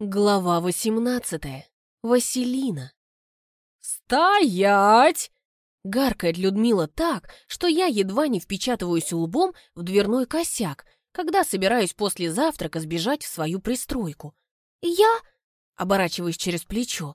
Глава восемнадцатая. Василина. «Стоять!» Гаркает Людмила так, что я едва не впечатываюсь лбом в дверной косяк, когда собираюсь после завтрака сбежать в свою пристройку. «Я?» — оборачиваюсь через плечо.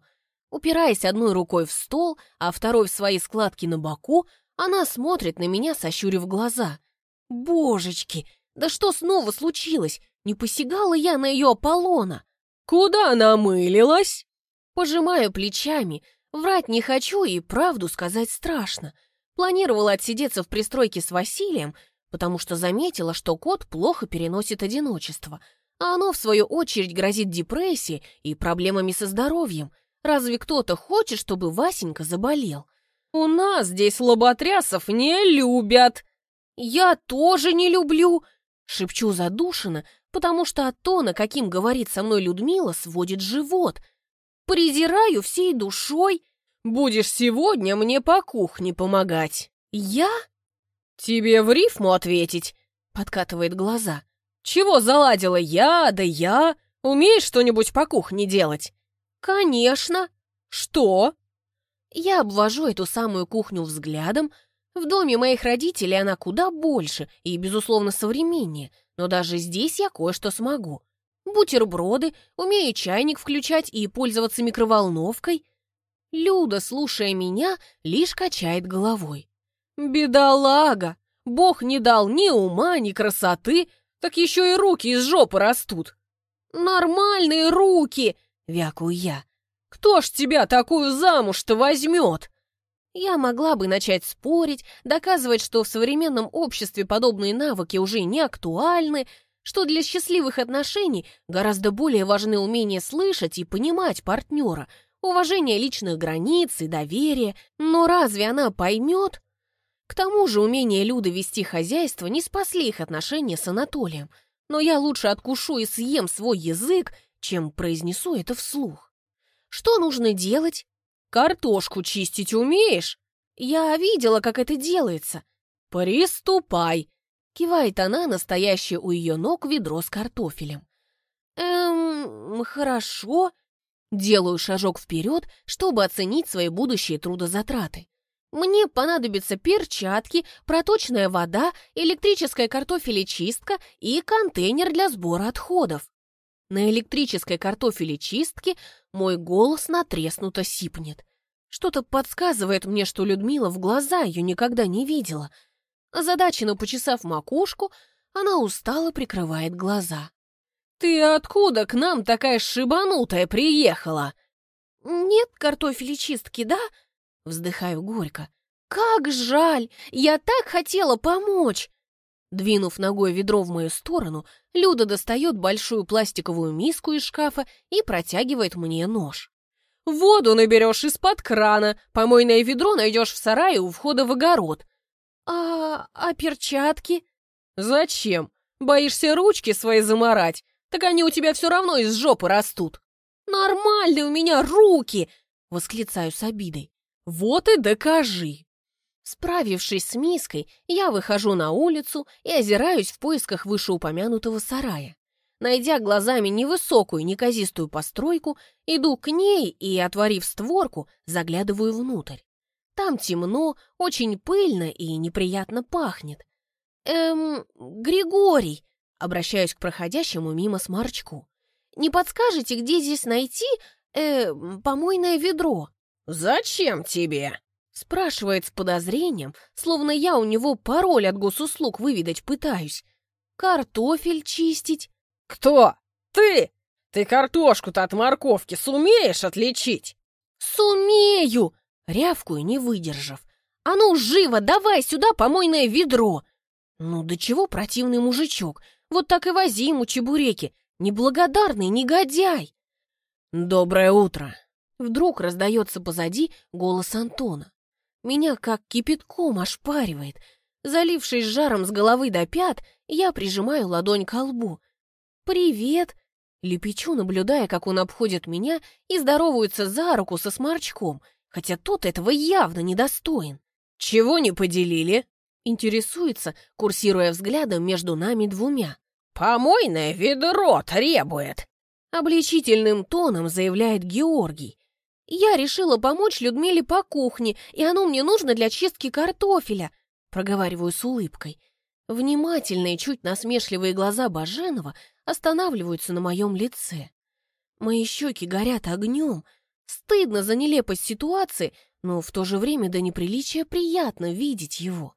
Упираясь одной рукой в стол, а второй в свои складки на боку, она смотрит на меня, сощурив глаза. «Божечки, да что снова случилось? Не посягала я на ее Аполлона?» «Куда намылилась?» Пожимаю плечами. Врать не хочу и правду сказать страшно. Планировала отсидеться в пристройке с Василием, потому что заметила, что кот плохо переносит одиночество, а оно, в свою очередь, грозит депрессией и проблемами со здоровьем. Разве кто-то хочет, чтобы Васенька заболел? «У нас здесь лоботрясов не любят!» «Я тоже не люблю!» — шепчу задушенно, потому что от тона, каким говорит со мной Людмила, сводит живот. Презираю всей душой. Будешь сегодня мне по кухне помогать. Я? Тебе в рифму ответить, подкатывает глаза. Чего заладила я, да я? Умеешь что-нибудь по кухне делать? Конечно. Что? Я обвожу эту самую кухню взглядом. В доме моих родителей она куда больше и, безусловно, современнее, но даже здесь я кое-что смогу. Бутерброды, умею чайник включать и пользоваться микроволновкой. Люда, слушая меня, лишь качает головой. «Бедолага! Бог не дал ни ума, ни красоты, так еще и руки из жопы растут!» «Нормальные руки!» — вякую я. «Кто ж тебя такую замуж-то возьмет?» Я могла бы начать спорить, доказывать, что в современном обществе подобные навыки уже не актуальны, что для счастливых отношений гораздо более важны умение слышать и понимать партнера, уважение личных границ и доверие, но разве она поймет? К тому же умение Люды вести хозяйство не спасли их отношения с Анатолием, но я лучше откушу и съем свой язык, чем произнесу это вслух. Что нужно делать? Картошку чистить умеешь? Я видела, как это делается. Приступай!» Кивает она, настоящее у ее ног ведро с картофелем. «Эм, хорошо». Делаю шажок вперед, чтобы оценить свои будущие трудозатраты. Мне понадобятся перчатки, проточная вода, электрическая картофелечистка и контейнер для сбора отходов. На электрической картофелечистке мой голос натреснуто сипнет. Что-то подсказывает мне, что Людмила в глаза ее никогда не видела. Озадаченно почесав макушку, она устало прикрывает глаза. «Ты откуда к нам такая шибанутая приехала?» «Нет картофелечистки, да?» Вздыхаю горько. «Как жаль! Я так хотела помочь!» Двинув ногой ведро в мою сторону, Люда достает большую пластиковую миску из шкафа и протягивает мне нож. «Воду наберешь из-под крана, помойное ведро найдешь в сарае у входа в огород». «А, а перчатки?» «Зачем? Боишься ручки свои заморать? Так они у тебя все равно из жопы растут». «Нормальные у меня руки!» — восклицаю с обидой. «Вот и докажи!» Справившись с миской, я выхожу на улицу и озираюсь в поисках вышеупомянутого сарая. Найдя глазами невысокую неказистую постройку, иду к ней и, отворив створку, заглядываю внутрь. Там темно, очень пыльно и неприятно пахнет. «Эм, Григорий!» — обращаюсь к проходящему мимо сморчку. «Не подскажете, где здесь найти, э, помойное ведро?» «Зачем тебе?» Спрашивает с подозрением, словно я у него пароль от госуслуг выведать пытаюсь. Картофель чистить. Кто? Ты? Ты картошку-то от морковки сумеешь отличить? Сумею! Рявкую, не выдержав. А ну, живо, давай сюда помойное ведро! Ну, до чего противный мужичок? Вот так и вози ему чебуреки. Неблагодарный негодяй! Доброе утро! Вдруг раздается позади голос Антона. Меня как кипятком ошпаривает. Залившись жаром с головы до пят, я прижимаю ладонь к лбу. «Привет!» Лепечу, наблюдая, как он обходит меня и здоровается за руку со сморчком, хотя тот этого явно недостоин. «Чего не поделили?» Интересуется, курсируя взглядом между нами двумя. «Помойное ведро требует!» Обличительным тоном заявляет Георгий. «Я решила помочь Людмиле по кухне, и оно мне нужно для чистки картофеля», проговариваю с улыбкой. Внимательные, чуть насмешливые глаза Баженова останавливаются на моем лице. Мои щеки горят огнем. Стыдно за нелепость ситуации, но в то же время до неприличия приятно видеть его.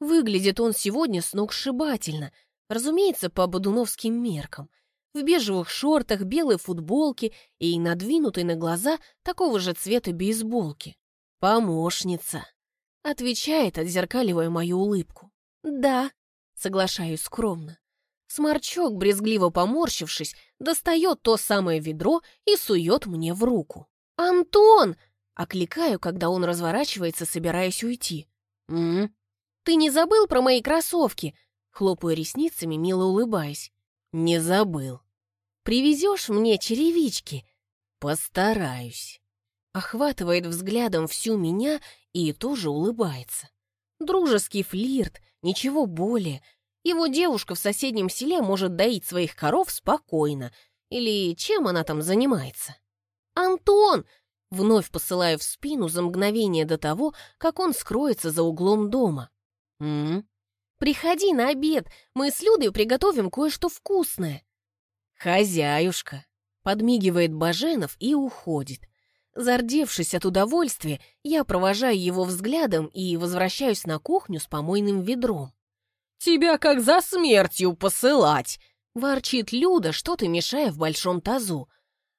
Выглядит он сегодня сногсшибательно, разумеется, по бодуновским меркам. В бежевых шортах, белой футболке и надвинутой на глаза такого же цвета бейсболки. «Помощница», — отвечает, отзеркаливая мою улыбку. «Да», — соглашаюсь скромно. Сморчок, брезгливо поморщившись, достает то самое ведро и сует мне в руку. «Антон!» — окликаю, когда он разворачивается, собираясь уйти. «М? Ты не забыл про мои кроссовки?» Хлопаю ресницами, мило улыбаясь. «Не забыл. Привезешь мне черевички?» «Постараюсь». Охватывает взглядом всю меня и тоже улыбается. Дружеский флирт, ничего более — его девушка в соседнем селе может доить своих коров спокойно. Или чем она там занимается? «Антон!» Вновь посылаю в спину за мгновение до того, как он скроется за углом дома. «М? Приходи на обед, мы с Людой приготовим кое-что вкусное». «Хозяюшка!» Подмигивает Баженов и уходит. Зардевшись от удовольствия, я провожаю его взглядом и возвращаюсь на кухню с помойным ведром. «Тебя как за смертью посылать!» — ворчит Люда, что-то мешая в большом тазу.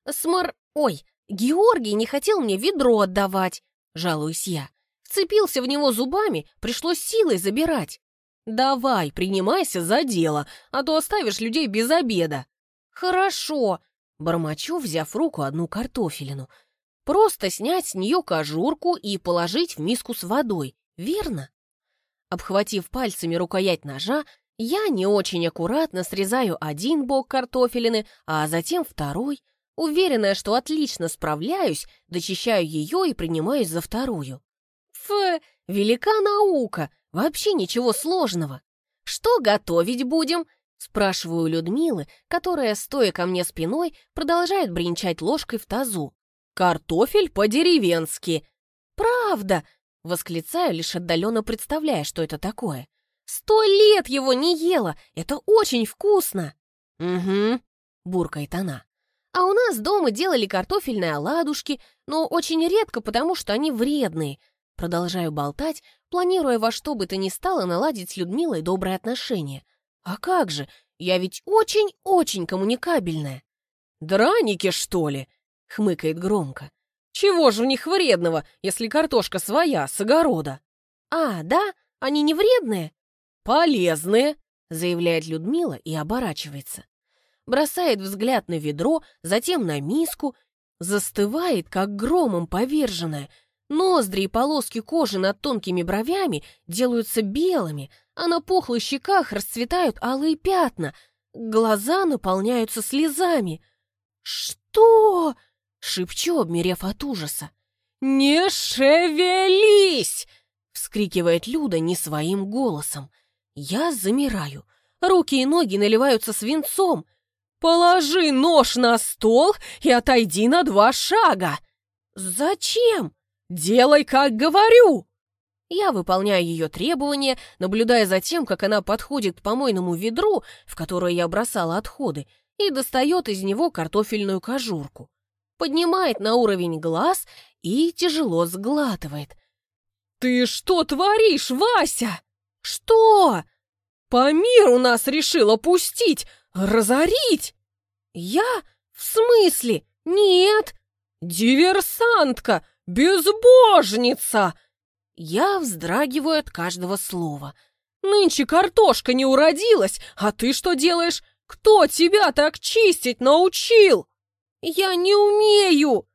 «Смор... Ой, Георгий не хотел мне ведро отдавать!» — жалуюсь я. Вцепился в него зубами, пришлось силой забирать. «Давай, принимайся за дело, а то оставишь людей без обеда». «Хорошо», — бормочу, взяв руку одну картофелину. «Просто снять с нее кожурку и положить в миску с водой, верно?» Обхватив пальцами рукоять ножа, я не очень аккуратно срезаю один бок картофелины, а затем второй, уверенная, что отлично справляюсь, дочищаю ее и принимаюсь за вторую. Ф, велика наука, вообще ничего сложного. Что готовить будем? Спрашиваю Людмилы, которая, стоя ко мне спиной, продолжает бренчать ложкой в тазу. «Картофель по-деревенски!» «Правда!» Восклицаю, лишь отдаленно представляя, что это такое. «Сто лет его не ела! Это очень вкусно!» «Угу», — буркает она. «А у нас дома делали картофельные оладушки, но очень редко, потому что они вредные». Продолжаю болтать, планируя во что бы то ни стало наладить с Людмилой добрые отношения. «А как же? Я ведь очень-очень коммуникабельная!» «Драники, что ли?» — хмыкает громко. Чего же в них вредного, если картошка своя, с огорода? А, да? Они не вредные? Полезные, заявляет Людмила и оборачивается. Бросает взгляд на ведро, затем на миску, застывает, как громом поверженная. Ноздри и полоски кожи над тонкими бровями делаются белыми, а на пухлых щеках расцветают алые пятна, глаза наполняются слезами. «Что?» Шепчу, обмерев от ужаса. «Не шевелись!» — вскрикивает Люда не своим голосом. Я замираю. Руки и ноги наливаются свинцом. «Положи нож на стол и отойди на два шага!» «Зачем?» «Делай, как говорю!» Я выполняю ее требования, наблюдая за тем, как она подходит к помойному ведру, в которое я бросала отходы, и достает из него картофельную кожурку поднимает на уровень глаз и тяжело сглатывает. «Ты что творишь, Вася?» «Что?» «По миру нас решила пустить, разорить!» «Я? В смысле? Нет!» «Диверсантка! Безбожница!» Я вздрагиваю от каждого слова. «Нынче картошка не уродилась, а ты что делаешь? Кто тебя так чистить научил?» «Я не умею!»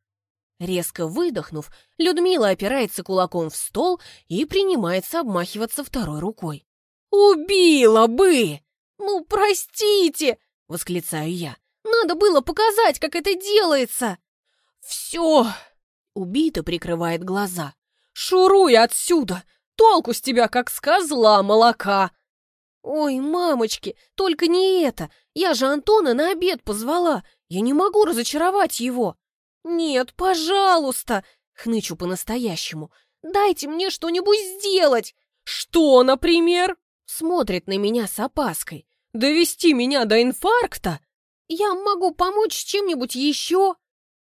Резко выдохнув, Людмила опирается кулаком в стол и принимается обмахиваться второй рукой. «Убила бы!» «Ну, простите!» — восклицаю я. «Надо было показать, как это делается!» «Все!» — убито прикрывает глаза. «Шуруй отсюда! Толку с тебя, как с козла молока!» «Ой, мамочки, только не это! Я же Антона на обед позвала! Я не могу разочаровать его. Нет, пожалуйста, хнычу по-настоящему. Дайте мне что-нибудь сделать. Что, например? Смотрит на меня с опаской. Довести меня до инфаркта? Я могу помочь чем-нибудь еще.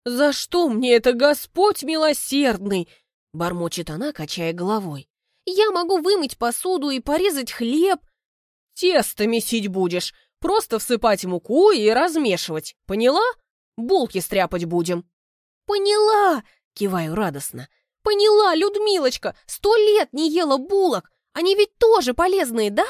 За что мне это Господь милосердный? Бормочет она, качая головой. Я могу вымыть посуду и порезать хлеб. Тесто месить будешь. Просто всыпать муку и размешивать. Поняла? Булки стряпать будем. Поняла, киваю радостно. Поняла, Людмилочка, сто лет не ела булок. Они ведь тоже полезные, да?